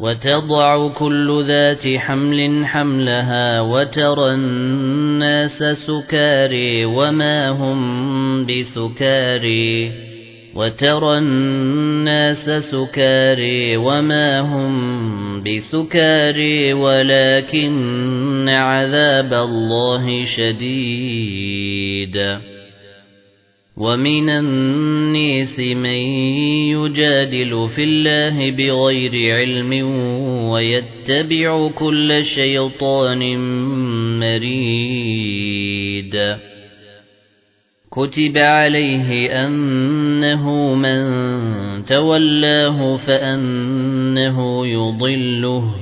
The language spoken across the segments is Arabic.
وتضع كل ذات حمل حملها وترى الناس سكاري وما هم بسكاري وترى الناس سكاري وما هم بسكاري ولكن عذاب الله شديد ومن الناس من يجادل في الله بغير علم ويتبع كل شيطان مريد كتب عليه أنه من تولاه فأنه يضله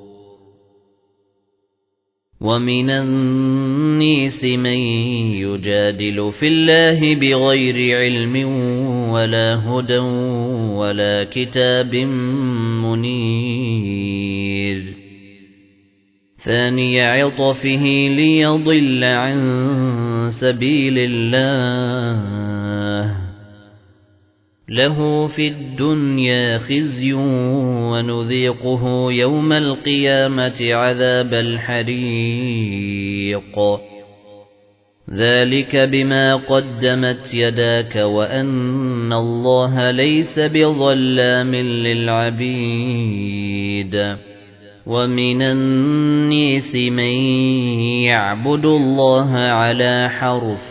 ومن النيس من يجادل في الله بغير علم ولا هدى ولا كتاب منير ثاني عطفه ليضل عن سبيل الله له في الدنيا خزي ونذيقه يوم القيامة عذاب الحريق. ذلك بما قدمت يداك وأن الله ليس بظلام للعبيد. ومن النيس من يعبد الله على حرف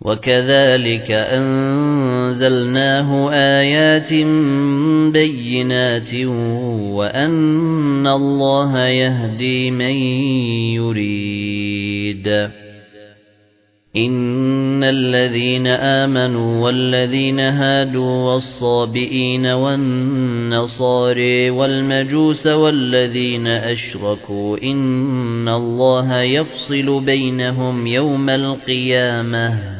وَكَذَلِكَ أَنزَلْنَاهُ آيَاتٍ بَيِّنَاتٍ وَأَنَّ اللَّهَ يَهْدِي مَن يُرِيدُ. إِنَّ الَّذِينَ آمَنُوا وَالَّذِينَ هَادُوا وَالصَّابِئِينَ وَالنَّصَارَى وَالْمَجُوسَ وَالَّذِينَ أَشْرَكُوا إِنَّ اللَّهَ يَفْصِلُ بَيْنَهُمْ يَوْمَ الْقِيَامَةِ.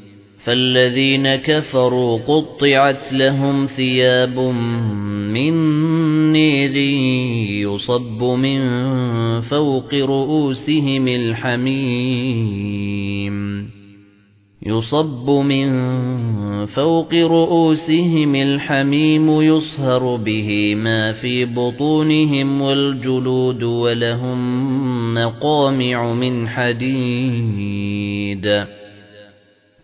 فَالَّذِينَ كَفَرُوا قُطِّعَتْ لَهُمْ ثِيَابٌ مِّن نِّيرٍ يُصَبُّ مِن فَوْقِ رُؤُوسِهِمِ الْحَمِيمُ. يُصَبُّ مِن فَوْقِ رُؤُوسِهِمِ الْحَمِيمُ يُصْهَرُ بِهِ مَا فِي بُطُونِهِمْ وَالْجُلُودُ وَلَهُم مَّقَامِعُ مِنْ حَدِيدٍ.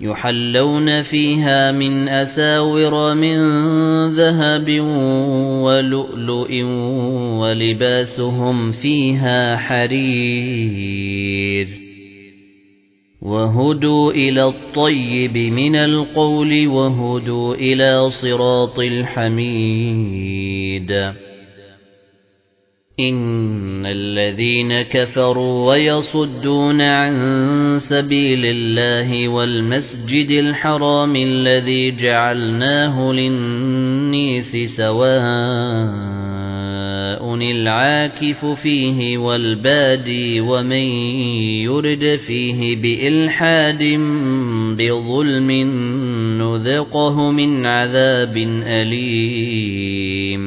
يُحَلَّوْنَ فِيهَا مِنْ أَسَاوِرَ مِنْ ذَهَبٍ وَلُؤْلُؤٍ وَلِبَاسُهُمْ فِيهَا حَرِيرٌ وَهُدُوا إِلَى الطَّيِّبِ مِنَ الْقَوْلِ وَهُدُوا إِلَى صِرَاطِ الْحَمِيدِ إِنَّ الَّذِينَ كَفَرُوا وَيَصُدُّونَ عَن سَبِيلِ اللَّهِ وَالْمَسْجِدِ الْحَرَامِ الَّذِي جَعَلْنَاهُ لِلنَّاسِ سَوَاءً الْعَاكِفُ فِيهِ وَالْبَادِ وَمَن يُرِدْ فِيهِ بِإِلْحَادٍ بِظُلْمٍ نُذِقْهُ مِنْ عَذَابٍ أَلِيمٍ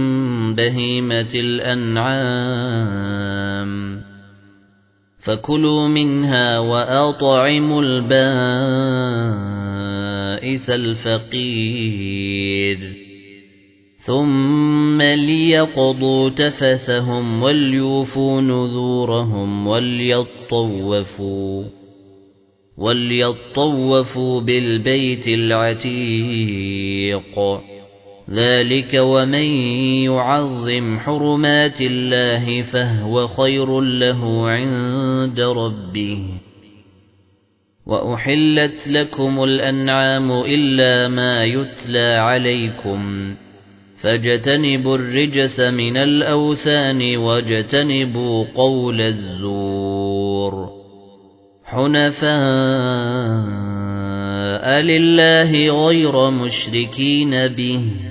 بهيمة الأنعام. فكلوا منها وأطعموا البائس الفقير. ثُمَّ لِيَقْضُوا تَفَثَهُمْ وَلْيُوفُوا نُذُورَهُمْ وَلْيَطَّوَّفُوا وَلْيَطَّوَّفُوا بِالْبَيْتِ الْعَتِيقِ. ذَلِكَ وَمَن يُعَظِّمْ حُرُمَاتِ اللَّهِ فَهُوَ خَيْرٌ لَّهُ عِندَ رَبِّهِ وَأُحِلَّتْ لَكُمُ الْأَنْعَامُ إِلَّا مَا يُتْلَى عَلَيْكُمْ فاجتنبوا الرجس من الأوثان واجتنبوا قول الزور حنفاء لله غير مشركين به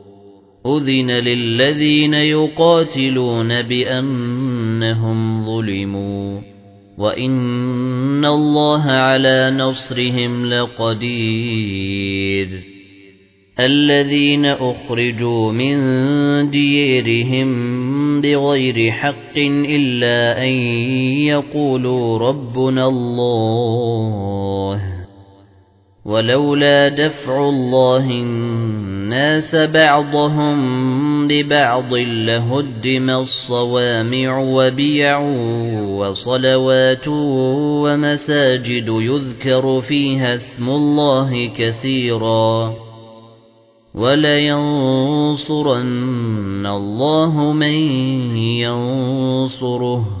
أذن للذين يقاتلون بأنهم ظلموا وإن الله على نصرهم لقدير الذين أخرجوا من ديرهم بغير حق إلا أن يقولوا ربنا الله ولولا دفع الله الناس بعضهم ببعض لهدم الصوامع وبيع وصلوات ومساجد يذكر فيها اسم الله كثيراً وَلَيَنصُرَنَّ اللَّهُ مَن يَنصُرُهُ.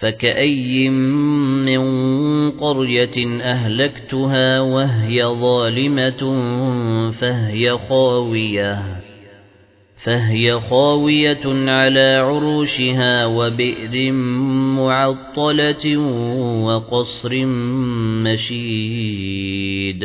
فَكَأَيٍّ مِّن قَرْيَةٍ أَهْلَكْتُهَا وَهِيَ ظَالِمَةٌ فَهِيَ خَاوِيَةٌ فهي خاوية على عروشها وبئر معطلة وقصر مشيد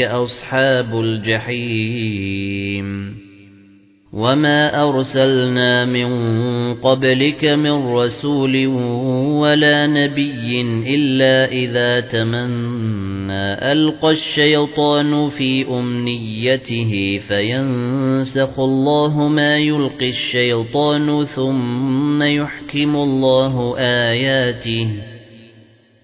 أصحاب الجحيم وَمَا أَرْسَلْنَا مِن قَبْلِكَ مِن رَّسُولٍ وَلَا نَبِيٍّ إِلَّا إِذَا تَمَنَّى أَلْقَى الشَّيْطَانُ فِي أُمْنِيَّتِهِ فَيَنسَخُ اللَّهُ مَا يُلْقِي الشَّيْطَانُ ثُمَّ يُحْكِمُ اللَّهُ آيَاتِهِ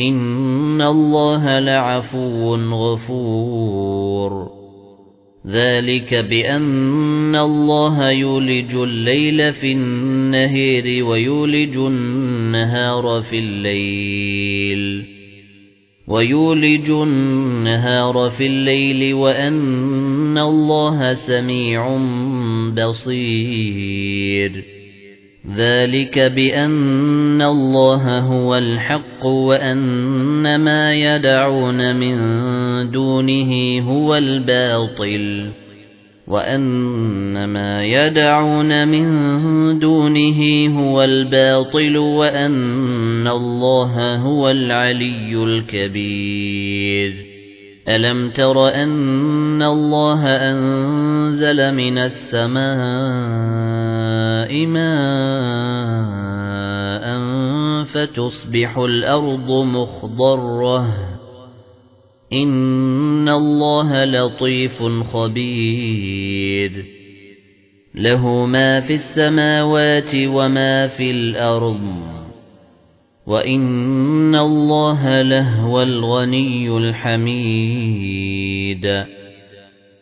إِنَّ اللَّهَ لَعَفُوٌّ غَفُورٌ. ذَلِكَ بِأَنَّ اللَّهَ يُولِجُ اللَّيْلَ فِي النَّهَارِ وَيُولِجُ النَّهَارَ فِي اللَّيْلِ. وَيُولِجُ النَّهَارَ فِي اللَّيْلِ وَأَنَّ اللَّهَ سَمِيعٌ بَصِيرٌ. ذَلِكَ بِأَنَّ اللَّهَ هُوَ الْحَقُّ وَأَنَّ مَا يَدْعُونَ مِن دُونِهِ هُوَ الْبَاطِلُ وَأَنَّ مَا يَدْعُونَ مِن دُونِهِ هُوَ الْبَاطِلُ وَأَنَّ اللَّهَ هُوَ الْعَلِيُّ الْكَبِيرُ أَلَمْ تَرَ أَنَّ اللَّهَ أَنزَلَ مِنَ السَّمَاءِ مَاءً فَتُصْبِحُ الْأَرْضُ مُخْضَرَّةً. إِنَّ اللَّهَ لَطِيفٌ خَبِيرٌ. لَهُ مَا فِي السَّمَاوَاتِ وَمَا فِي الْأَرْضِ. وَإِنَّ اللَّهَ لَهُوَ الْغَنِيُّ الْحَمِيدُ.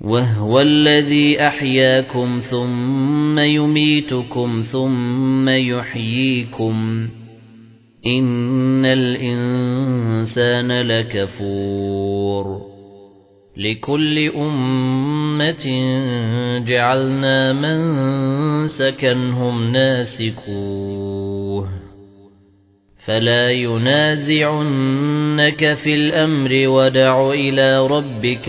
وَهُوَ الَّذِي أَحْيَاكُمْ ثُمَّ يُمِيتُكُمْ ثُمَّ يُحْيِيكُمْ. إِنَّ الْإِنسَانَ لَكَفُورٌ. لِكُلِّ أُمَّةٍ جَعَلْنَا مَنسَكًا هُمْ نَاسِكُوهُ. فَلَا يُنَازِعُنَّكَ فِي الْأَمْرِ وَادْعُ إِلَى رَبِّكَ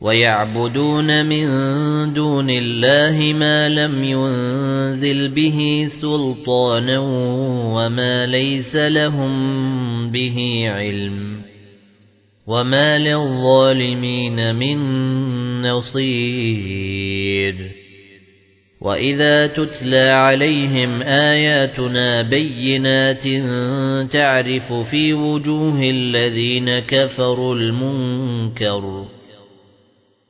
ويعبدون من دون الله ما لم ينزل به سلطانا وما ليس لهم به علم وما للظالمين من نصير. وَإِذَا تُتْلَى عَلَيْهِمْ آيَاتُنَا بَيِّنَاتٍ تَعْرِفُ فِي وُجُوهِ الَّذِينَ كَفَرُوا الْمُنكَرَ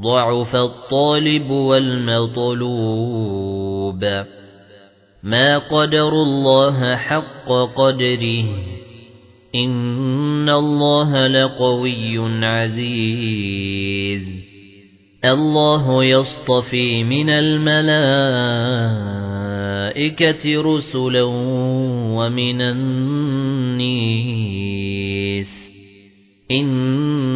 ضَعُفَ الطَّالِبُ وَالْمَطْلُوبُ. مَا قَدَرُوا اللَّهَ حَقَّ قَدْرِهِ. إِنَّ اللَّهَ لَقَوِيٌّ عَزِيزٌ. الله يصطفي من الملائكة رسلا ومن النيس إن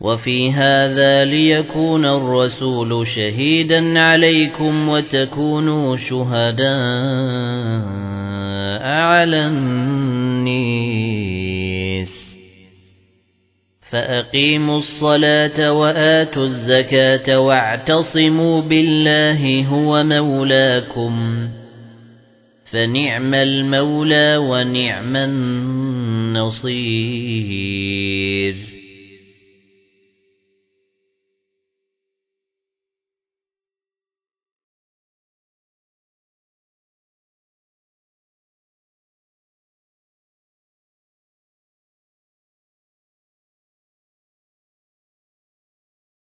وفي هذا ليكون الرسول شهيدا عليكم وتكونوا شهداء على النيس فأقيموا الصلاة وآتوا الزكاة واعتصموا بالله هو مولاكم. فنعم المولى ونعم النصير.